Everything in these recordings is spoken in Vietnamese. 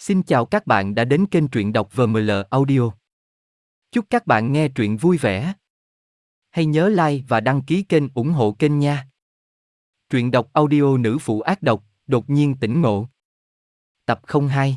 Xin chào các bạn đã đến kênh truyện đọc VML Audio. Chúc các bạn nghe truyện vui vẻ. Hãy nhớ like và đăng ký kênh ủng hộ kênh nha. Truyện đọc audio nữ phụ ác độc, đột nhiên tỉnh ngộ. Tập 02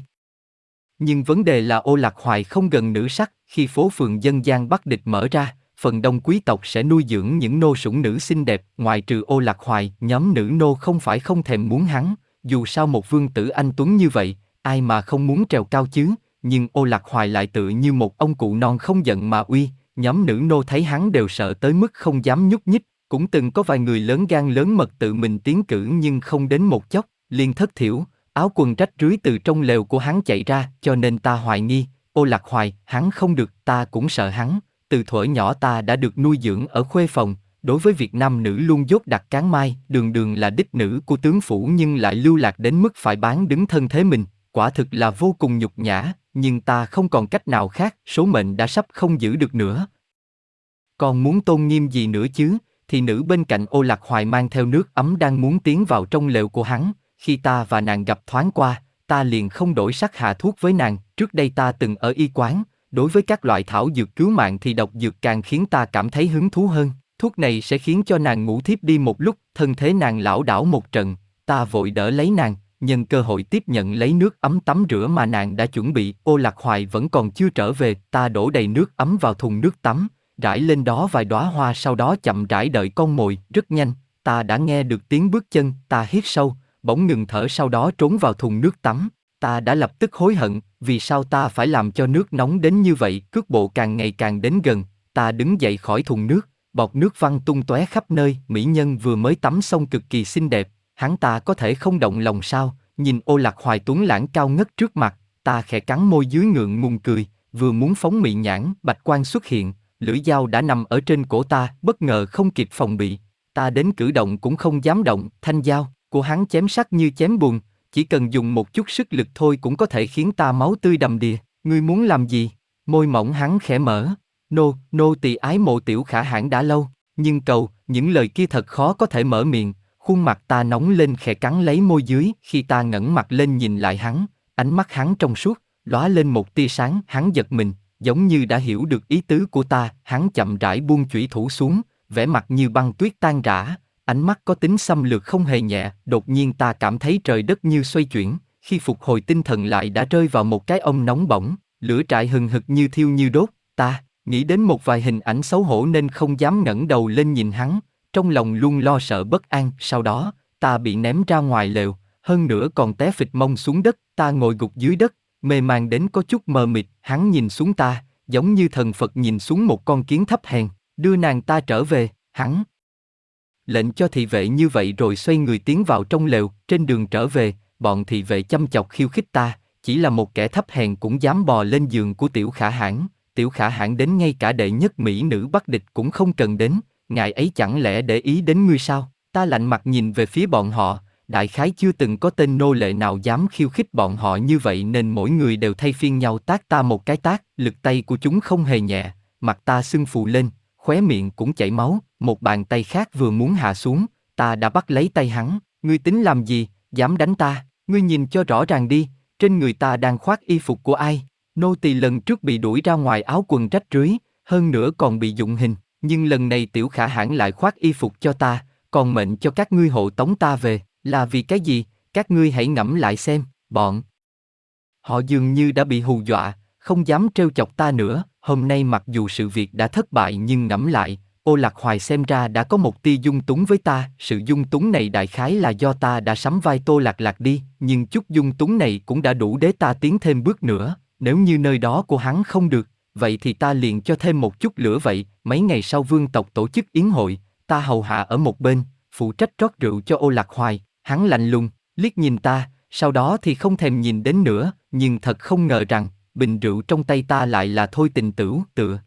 Nhưng vấn đề là ô lạc hoài không gần nữ sắc, khi phố phường dân gian Bắc Địch mở ra, phần đông quý tộc sẽ nuôi dưỡng những nô sủng nữ xinh đẹp, ngoài trừ ô lạc hoài, nhóm nữ nô không phải không thèm muốn hắn, dù sao một vương tử anh tuấn như vậy, ai mà không muốn trèo cao chứ, nhưng ô lạc hoài lại tự như một ông cụ non không giận mà uy, nhóm nữ nô thấy hắn đều sợ tới mức không dám nhúc nhích, cũng từng có vài người lớn gan lớn mật tự mình tiến cử nhưng không đến một chốc, liền thất thiểu, áo quần rách rưới từ trong lều của hắn chạy ra, cho nên ta hoài nghi, ô lạc hoài, hắn không được, ta cũng sợ hắn, từ thuở nhỏ ta đã được nuôi dưỡng ở khuê phòng, đối với Việt Nam nữ luôn dốt đặt cán mai, đường đường là đích nữ của tướng phủ nhưng lại lưu lạc đến mức phải bán đứng thân thế mình, quả thực là vô cùng nhục nhã, nhưng ta không còn cách nào khác, số mệnh đã sắp không giữ được nữa. Còn muốn tôn nghiêm gì nữa chứ, thì nữ bên cạnh ô lạc hoài mang theo nước ấm đang muốn tiến vào trong lều của hắn, khi ta và nàng gặp thoáng qua, ta liền không đổi sắc hạ thuốc với nàng, trước đây ta từng ở y quán, đối với các loại thảo dược cứu mạng thì độc dược càng khiến ta cảm thấy hứng thú hơn. Thuốc này sẽ khiến cho nàng ngủ thiếp đi một lúc, thân thế nàng lão đảo một trận, ta vội đỡ lấy nàng, nhân cơ hội tiếp nhận lấy nước ấm tắm rửa mà nàng đã chuẩn bị, ô lạc hoài vẫn còn chưa trở về, ta đổ đầy nước ấm vào thùng nước tắm, rải lên đó vài đóa hoa sau đó chậm rãi đợi con mồi, rất nhanh, ta đã nghe được tiếng bước chân, ta hít sâu, bỗng ngừng thở sau đó trốn vào thùng nước tắm, ta đã lập tức hối hận, vì sao ta phải làm cho nước nóng đến như vậy, cước bộ càng ngày càng đến gần, ta đứng dậy khỏi thùng nước, bọt nước văng tung tóe khắp nơi, mỹ nhân vừa mới tắm xong cực kỳ xinh đẹp, hắn ta có thể không động lòng sao, nhìn ô lạc hoài tuấn lãng cao ngất trước mặt, ta khẽ cắn môi dưới ngượng ngùng cười, vừa muốn phóng mị nhãn, bạch quan xuất hiện, lưỡi dao đã nằm ở trên cổ ta, bất ngờ không kịp phòng bị, ta đến cử động cũng không dám động, thanh dao của hắn chém sắc như chém bùn, chỉ cần dùng một chút sức lực thôi cũng có thể khiến ta máu tươi đầm đìa, ngươi muốn làm gì? Môi mỏng hắn khẽ mở, nô, nô tỳ ái mộ tiểu khả hãn đã lâu, nhưng cầu, những lời kia thật khó có thể mở miệng, khuôn mặt ta nóng lên khẽ cắn lấy môi dưới, khi ta ngẩng mặt lên nhìn lại hắn, ánh mắt hắn trong suốt, lóa lên một tia sáng, hắn giật mình, giống như đã hiểu được ý tứ của ta, hắn chậm rãi buông chủy thủ xuống, vẻ mặt như băng tuyết tan rã, ánh mắt có tính xâm lược không hề nhẹ, đột nhiên ta cảm thấy trời đất như xoay chuyển, khi phục hồi tinh thần lại đã rơi vào một cái ông nóng bỏng, lửa trại hừng hực như thiêu như đốt, ta nghĩ đến một vài hình ảnh xấu hổ nên không dám ngẩng đầu lên nhìn hắn, trong lòng luôn lo sợ bất an, sau đó, ta bị ném ra ngoài lều, hơn nữa còn té phịch mông xuống đất, ta ngồi gục dưới đất, mê man đến có chút mờ mịt, hắn nhìn xuống ta, giống như thần Phật nhìn xuống một con kiến thấp hèn, đưa nàng ta trở về, hắn. Lệnh cho thị vệ như vậy rồi xoay người tiến vào trong lều, trên đường trở về, bọn thị vệ chăm chọc khiêu khích ta, chỉ là một kẻ thấp hèn cũng dám bò lên giường của tiểu khả hãn, tiểu khả hãn đến ngay cả đệ nhất mỹ nữ bắt địch cũng không cần đến, ngài ấy chẳng lẽ để ý đến ngươi sao? Ta lạnh mặt nhìn về phía bọn họ, đại khái chưa từng có tên nô lệ nào dám khiêu khích bọn họ như vậy nên mỗi người đều thay phiên nhau tác ta một cái tác, lực tay của chúng không hề nhẹ, mặt ta sưng phù lên, khóe miệng cũng chảy máu, một bàn tay khác vừa muốn hạ xuống, ta đã bắt lấy tay hắn, ngươi tính làm gì, dám đánh ta, ngươi nhìn cho rõ ràng đi, trên người ta đang khoác y phục của ai, nô tỳ lần trước bị đuổi ra ngoài áo quần rách rưới, hơn nữa còn bị dụng hình, nhưng lần này tiểu khả hãn lại khoác y phục cho ta, còn mệnh cho các ngươi hộ tống ta về, là vì cái gì, các ngươi hãy ngẫm lại xem, bọn. Họ dường như đã bị hù dọa, không dám trêu chọc ta nữa, hôm nay mặc dù sự việc đã thất bại nhưng ngẫm lại, ô lạc hoài xem ra đã có một tia dung túng với ta, sự dung túng này đại khái là do ta đã sắm vai tô lạc lạc đi, nhưng chút dung túng này cũng đã đủ để ta tiến thêm bước nữa, nếu như nơi đó của hắn không được, vậy thì ta liền cho thêm một chút lửa vậy, mấy ngày sau vương tộc tổ chức yến hội, ta hầu hạ ở một bên, phụ trách rót rượu cho ô lạc hoài, hắn lạnh lùng, liếc nhìn ta, sau đó thì không thèm nhìn đến nữa, nhưng thật không ngờ rằng, bình rượu trong tay ta lại là thôi tình tửu, tựa.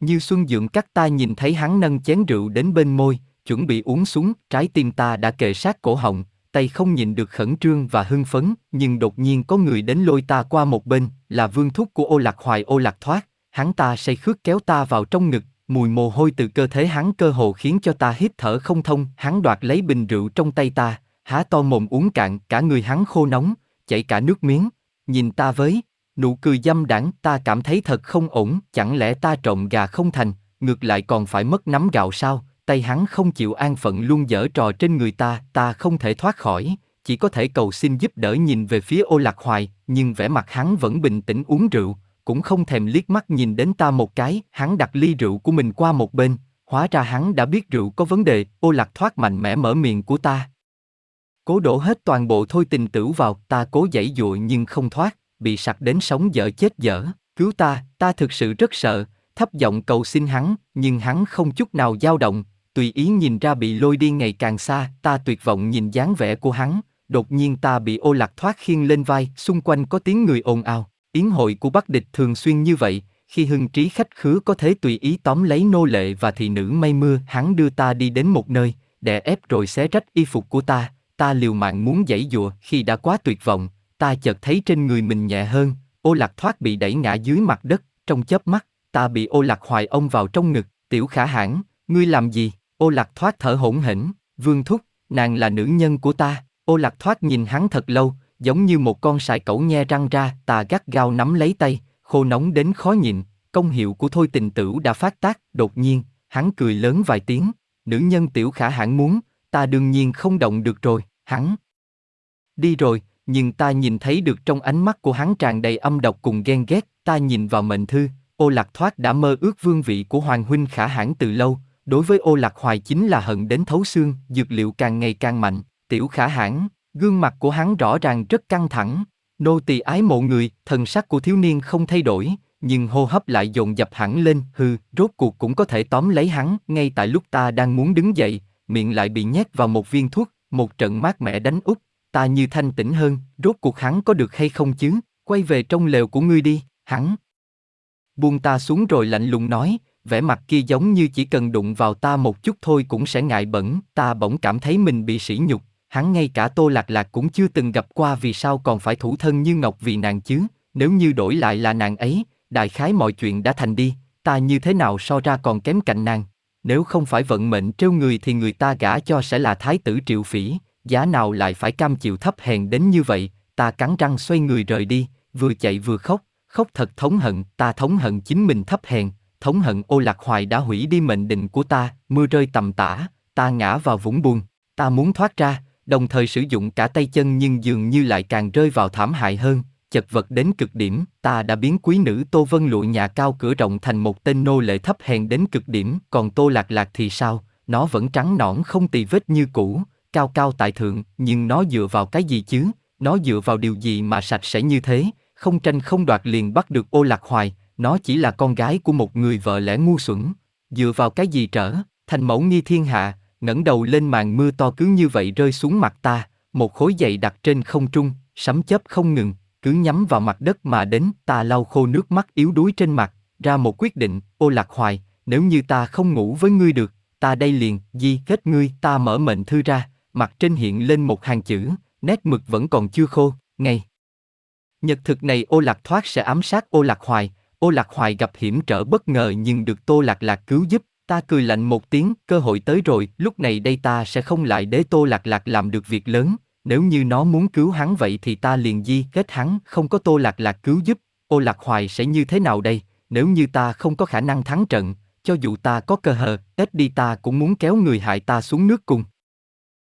Như Xuân Dượng cắt ta nhìn thấy hắn nâng chén rượu đến bên môi, chuẩn bị uống xuống, trái tim ta đã kề sát cổ họng, tay không nhìn được khẩn trương và hưng phấn, nhưng đột nhiên có người đến lôi ta qua một bên, là vương thúc của ô lạc hoài ô lạc thoát, hắn ta say khước kéo ta vào trong ngực, mùi mồ hôi từ cơ thể hắn cơ hồ khiến cho ta hít thở không thông, hắn đoạt lấy bình rượu trong tay ta, há to mồm uống cạn, cả người hắn khô nóng, chảy cả nước miếng, nhìn ta với, nụ cười dâm đảng ta cảm thấy thật không ổn, chẳng lẽ ta trộm gà không thành, ngược lại còn phải mất nắm gạo sao, tay hắn không chịu an phận luôn dở trò trên người ta, ta không thể thoát khỏi, chỉ có thể cầu xin giúp đỡ nhìn về phía ô lạc hoài, nhưng vẻ mặt hắn vẫn bình tĩnh uống rượu, cũng không thèm liếc mắt nhìn đến ta một cái, hắn đặt ly rượu của mình qua một bên, hóa ra hắn đã biết rượu có vấn đề, ô lạc thoát mạnh mẽ mở miệng của ta. Cố đổ hết toàn bộ thôi tình tử vào, ta cố dãy dụa nhưng không thoát, bị sặc đến sống dở chết dở, cứu ta, ta thực sự rất sợ, thấp giọng cầu xin hắn, nhưng hắn không chút nào dao động, tùy ý nhìn ra bị lôi đi ngày càng xa, ta tuyệt vọng nhìn dáng vẻ của hắn, đột nhiên ta bị ô lạc thoát khiêng lên vai, xung quanh có tiếng người ồn ào. Yến hội của Bắc Địch thường xuyên như vậy, khi hưng trí khách khứa có thể tùy ý tóm lấy nô lệ và thị nữ mây mưa, hắn đưa ta đi đến một nơi, đè ép rồi xé rách y phục của ta, ta liều mạng muốn giãy dụa, khi đã quá tuyệt vọng, ta chợt thấy trên người mình nhẹ hơn, ô lạc thoát bị đẩy ngã dưới mặt đất, trong chớp mắt, ta bị ô lạc hoài ông vào trong ngực, tiểu khả hãn, ngươi làm gì? Ô lạc thoát thở hổn hển, vương thúc, nàng là nữ nhân của ta, ô lạc thoát nhìn hắn thật lâu, giống như một con sải cẩu nhe răng ra, ta gắt gao nắm lấy tay, khô nóng đến khó nhịn, công hiệu của thôi tình tửu đã phát tác, đột nhiên, hắn cười lớn vài tiếng, nữ nhân tiểu khả hãn muốn, ta đương nhiên không động được rồi, hắn đi rồi, nhưng ta nhìn thấy được trong ánh mắt của hắn tràn đầy âm độc cùng ghen ghét, ta nhìn vào mệnh thư, ô lạc thoát đã mơ ước vương vị của hoàng huynh khả hãn từ lâu, đối với ô lạc hoài chính là hận đến thấu xương, dược liệu càng ngày càng mạnh, tiểu khả hãn, gương mặt của hắn rõ ràng rất căng thẳng, nô tỳ ái mộ người, thần sắc của thiếu niên không thay đổi, nhưng hô hấp lại dồn dập hẳn lên, hư, rốt cuộc cũng có thể tóm lấy hắn, ngay tại lúc ta đang muốn đứng dậy, miệng lại bị nhét vào một viên thuốc, một trận mát mẻ đánh úp, ta như thanh tĩnh hơn, rốt cuộc hắn có được hay không chứ, quay về trong lều của ngươi đi, hắn. Buông ta xuống rồi lạnh lùng nói, vẻ mặt kia giống như chỉ cần đụng vào ta một chút thôi cũng sẽ ngại bẩn, ta bỗng cảm thấy mình bị sỉ nhục, hắn ngay cả tô lạc lạc cũng chưa từng gặp qua vì sao còn phải thủ thân như ngọc vì nàng chứ, nếu như đổi lại là nàng ấy, đại khái mọi chuyện đã thành đi, ta như thế nào so ra còn kém cạnh nàng. Nếu không phải vận mệnh trêu người thì người ta gả cho sẽ là thái tử triệu phỉ, giá nào lại phải cam chịu thấp hèn đến như vậy, ta cắn răng xoay người rời đi, vừa chạy vừa khóc, khóc thật thống hận, ta thống hận chính mình thấp hèn, thống hận ô lạc hoài đã hủy đi mệnh định của ta, mưa rơi tầm tã, ta ngã vào vũng buồn, ta muốn thoát ra, đồng thời sử dụng cả tay chân nhưng dường như lại càng rơi vào thảm hại hơn, chật vật đến cực điểm, ta đã biến quý nữ Tô Vân lụa nhà cao cửa rộng thành một tên nô lệ thấp hèn đến cực điểm, còn Tô Lạc Lạc thì sao, nó vẫn trắng nõn không tì vết như cũ, cao cao tại thượng, nhưng nó dựa vào cái gì chứ, nó dựa vào điều gì mà sạch sẽ như thế, không tranh không đoạt liền bắt được ô lạc hoài, nó chỉ là con gái của một người vợ lẽ ngu xuẩn, dựa vào cái gì trở, thành mẫu nghi thiên hạ, ngẩng đầu lên màn mưa to cứ như vậy rơi xuống mặt ta, một khối dày đặt trên không trung, sấm chớp không ngừng, cứ nhắm vào mặt đất mà đến, ta lau khô nước mắt yếu đuối trên mặt, ra một quyết định, ô lạc hoài, nếu như ta không ngủ với ngươi được, ta đây liền, di kết ngươi, ta mở mệnh thư ra, mặt trên hiện lên một hàng chữ, nét mực vẫn còn chưa khô, ngay. Nhật thực này ô lạc thoát sẽ ám sát ô lạc hoài, ô lạc hoài gặp hiểm trở bất ngờ nhưng được tô lạc lạc cứu giúp, ta cười lạnh một tiếng, cơ hội tới rồi, lúc này đây ta sẽ không lại để tô lạc lạc làm được việc lớn, nếu như nó muốn cứu hắn vậy thì ta liền di kết hắn, không có tô lạc lạc cứu giúp, ô lạc hoài sẽ như thế nào đây, nếu như ta không có khả năng thắng trận, cho dù ta có cơ hờ, ít đi ta cũng muốn kéo người hại ta xuống nước cùng.